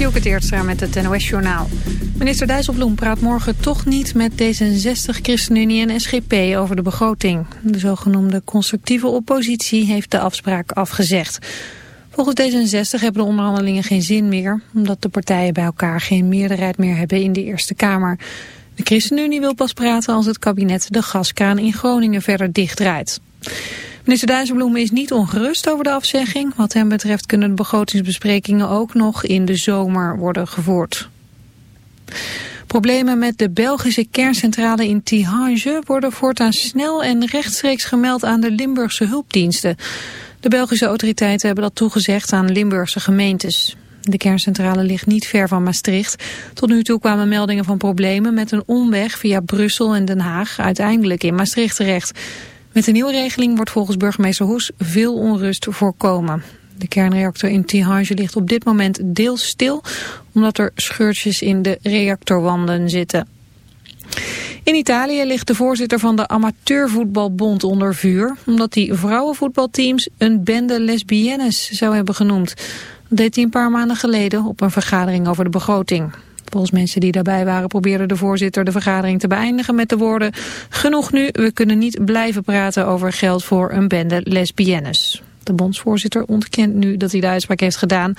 Dielke Teertstra met het NOS-journaal. Minister Dijsselbloem praat morgen toch niet met D66, ChristenUnie en SGP over de begroting. De zogenoemde constructieve oppositie heeft de afspraak afgezegd. Volgens D66 hebben de onderhandelingen geen zin meer... omdat de partijen bij elkaar geen meerderheid meer hebben in de Eerste Kamer. De ChristenUnie wil pas praten als het kabinet de gaskraan in Groningen verder dichtdraait. Minister Dijsselbloem is niet ongerust over de afzegging. Wat hem betreft kunnen de begrotingsbesprekingen ook nog in de zomer worden gevoerd. Problemen met de Belgische kerncentrale in Tihange worden voortaan snel en rechtstreeks gemeld aan de Limburgse hulpdiensten. De Belgische autoriteiten hebben dat toegezegd aan Limburgse gemeentes. De kerncentrale ligt niet ver van Maastricht. Tot nu toe kwamen meldingen van problemen met een omweg via Brussel en Den Haag uiteindelijk in Maastricht terecht. Met de nieuwe regeling wordt volgens burgemeester Hoes veel onrust voorkomen. De kernreactor in Tihange ligt op dit moment deels stil, omdat er scheurtjes in de reactorwanden zitten. In Italië ligt de voorzitter van de Amateurvoetbalbond onder vuur... omdat hij vrouwenvoetbalteams een bende lesbiennes zou hebben genoemd. Dat deed hij een paar maanden geleden op een vergadering over de begroting. Volgens mensen die daarbij waren probeerde de voorzitter de vergadering te beëindigen met de woorden... Genoeg nu, we kunnen niet blijven praten over geld voor een bende lesbiennes. De bondsvoorzitter ontkent nu dat hij de uitspraak heeft gedaan.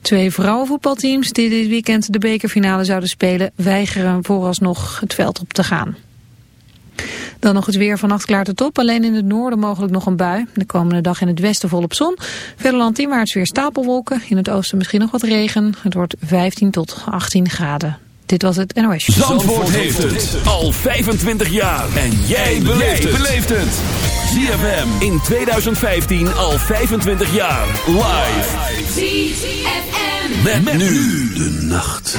Twee vrouwenvoetbalteams die dit weekend de bekerfinale zouden spelen... weigeren vooralsnog het veld op te gaan. Dan nog het weer. Vannacht klaart het op. Alleen in het noorden mogelijk nog een bui. De komende dag in het westen volop zon. Verder landinwaarts weer stapelwolken. In het oosten misschien nog wat regen. Het wordt 15 tot 18 graden. Dit was het NOS. Zandvoort, Zandvoort heeft het al 25 jaar. En jij beleeft het. ZFM in 2015 al 25 jaar. Live. ZFM. met nu de nacht.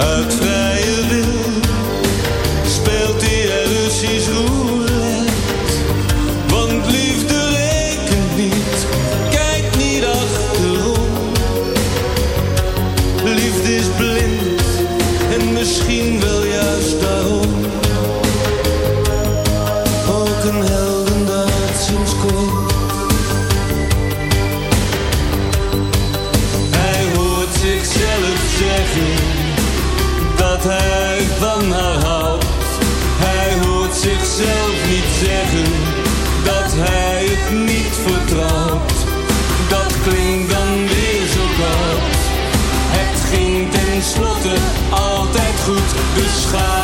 uit dus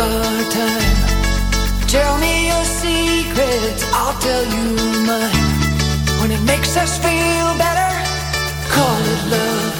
your time. Tell me your secrets, I'll tell you mine. When it makes us feel better, call it love.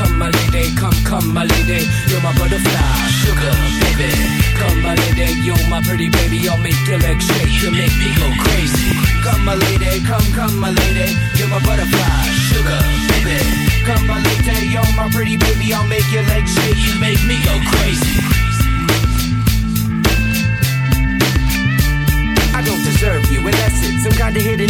Come, my lady, come, come, my lady. You're my butterfly, sugar, baby. Come, my lady, you're my pretty baby. I'll make your legs shake, you make me go crazy. Come, my lady, come, come, my lady. You're my butterfly, sugar, baby. Come, my lady, you're my pretty baby. I'll make your legs shake, you make me go crazy. I don't deserve you, unless it's some kind of hidden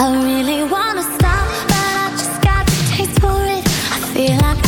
I really wanna stop, but I just got the taste for it. I feel like